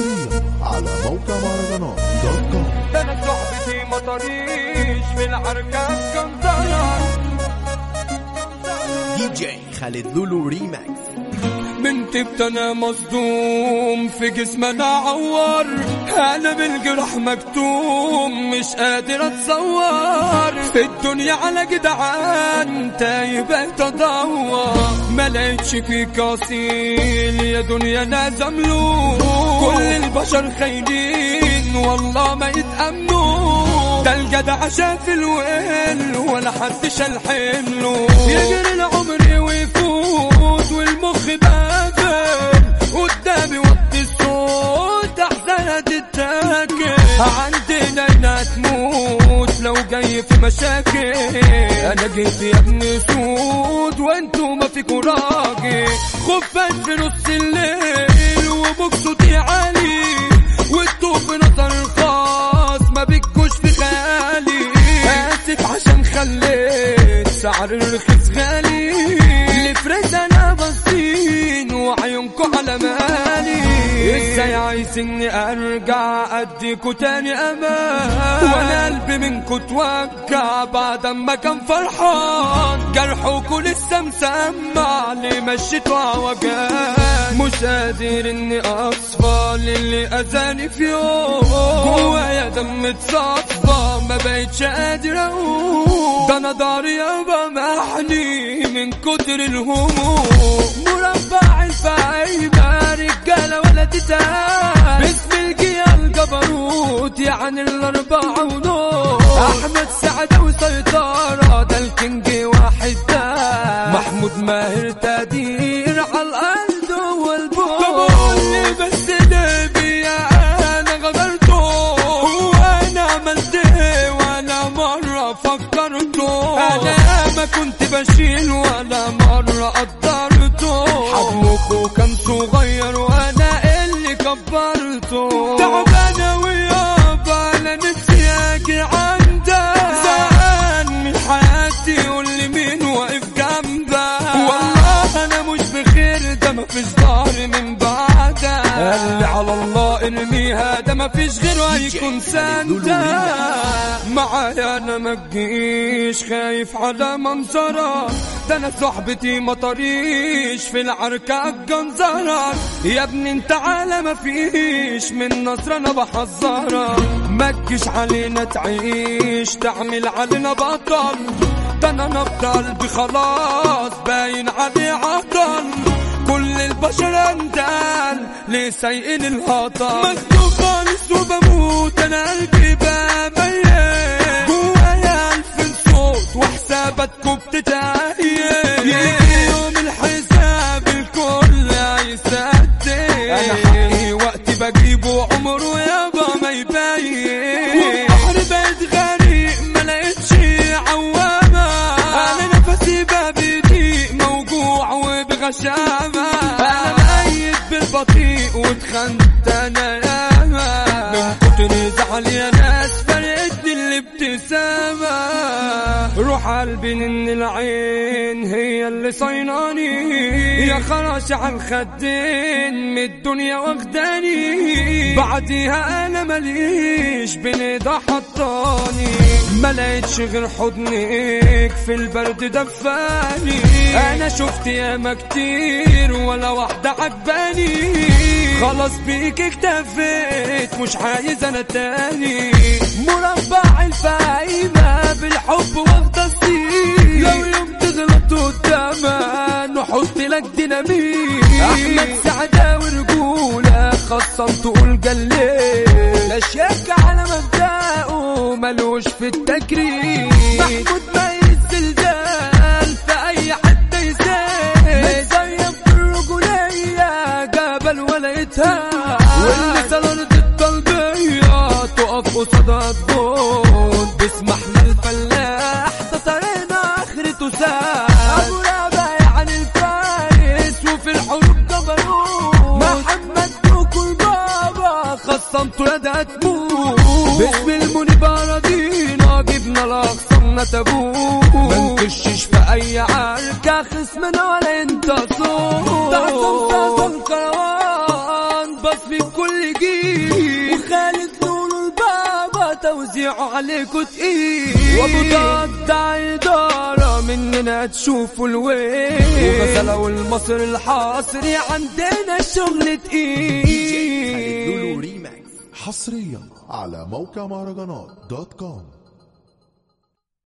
حصريا على موقع مهرجانات دوت كوم. ده أنا صحبتي ما طريش كان ضيع دي جي خالد لولو ريماكس. من تبت أنا مصدوم في جسم أنا عور أنا بالجرح مكتوم مش قادر أتصور. في الدنيا على جدعان تايه بقيت ادور ما لقيتش فيك اصيل يا دنيا أنا زملوك كل البشر خاينين والله ما يتأمنوا ده الجدع شاف الويل ولا حد شال حمله. يجري العمر ويفوت والمخ بابل قدامي تتاكل عندنا هنا تموت لو جاي في مشاكل. أنا جيت يا ابني سود وانتو ما فيكوا راجل. خفت في نص الليل. سعر الرخيص غالي الفريز أنا بصين وعيونكو على مالي. إزاي عايزني أرجع اديكوا تاني أمان. وأنا قلبي منكو توجع بعد ما كان فرحان. جرحكوا لسه مسمع ليه مشيتوا عوجان مش قادر إني اصفى للي أذاني في يوم. جوايا دم اتصفى ما بقتش قادر اقوم ده أنا ضهري يابا محني من كتر الهموم. مربع الفايدة رجالة ولا تتعب باسم الجيال جبروت يعني الأربعة ونور أحمد سعد وسيطرة ده الكينج واحد ده محمود ماهر تقدير بشيل ولا مرة قدرته حجمكوا كان صغير وأنا اللي كبرته. تعبانة ويابا أنا نفسي أجي عندك. زهقان من حياتي قول لي مين واقف جنبك. والله أنا مش بخير ده مفيش ظهر من بعدك. قال لي على الله إرميها ده مفيش غيره هيكون سندك. معايا أنا ما تجيش خايف على منظرك ده أنا صحبتي ما في العركة الجنزرك يا ابني أنت على ما فيش من نصر أنا بحذرك ما تجيش علينا تعيش تعمل علينا بطل. ده أنا نبض قلبي خلاص باين عليه عطل كل البشر اندال ليه سايقين الهطل. مكتوب خالص وبموت أنا قلبي بقى وحساباتكم بتتعين يجي يوم الحساب الكل هيصدق أنا حقي وقتي بجيبه عمره يابا ما يبين. والبحر بقيت غريق ما لقيتش عوامة. أنا نفسي بقى بيضيق موجوع وبغشامة. أنا ميت بالبطيء واتخنت أنا ياما من كتر زعلي يا قلبي إن العين هي اللي صيناني. يا خلاص على الخدين من الدنيا واخداني. بعديها أنا ماليش بين ايدها حطاني. ما لقيتش غير حضنك في البرد دفاني. أنا شفت ياما كتير ولا واحدة عجباني خلاص بيك اكتفيت مش عايز أنا تاني. مربع الفايمة بالحب السين لو يوم تغلط قدامها نحط لك ديناميت. أحمد سعدة ورجولة خصم تقول جليت لا شك على مبدأه ملوش في التكريم. باسم احمد الفلاح ده طريقنا اخرته ساعة أبو رابع يعني الفارس وفي الحروب جبروت محمد دوكو بابا خصمته يدها تموت. باسم المنيب اراضينا جبنا لاقصانا تابوت ما نكشش في أي عركة خصمنا ولا انت صوت تحت الكروان بس في كل جيل. توزيعه عليكوا تقيل وابو تقطع إدارة مننا تشوفوا الويل وغزلة والمصر الحاصري عندنا الشغل تقيل. حصريا على موقع مهرجانات دوت كوم.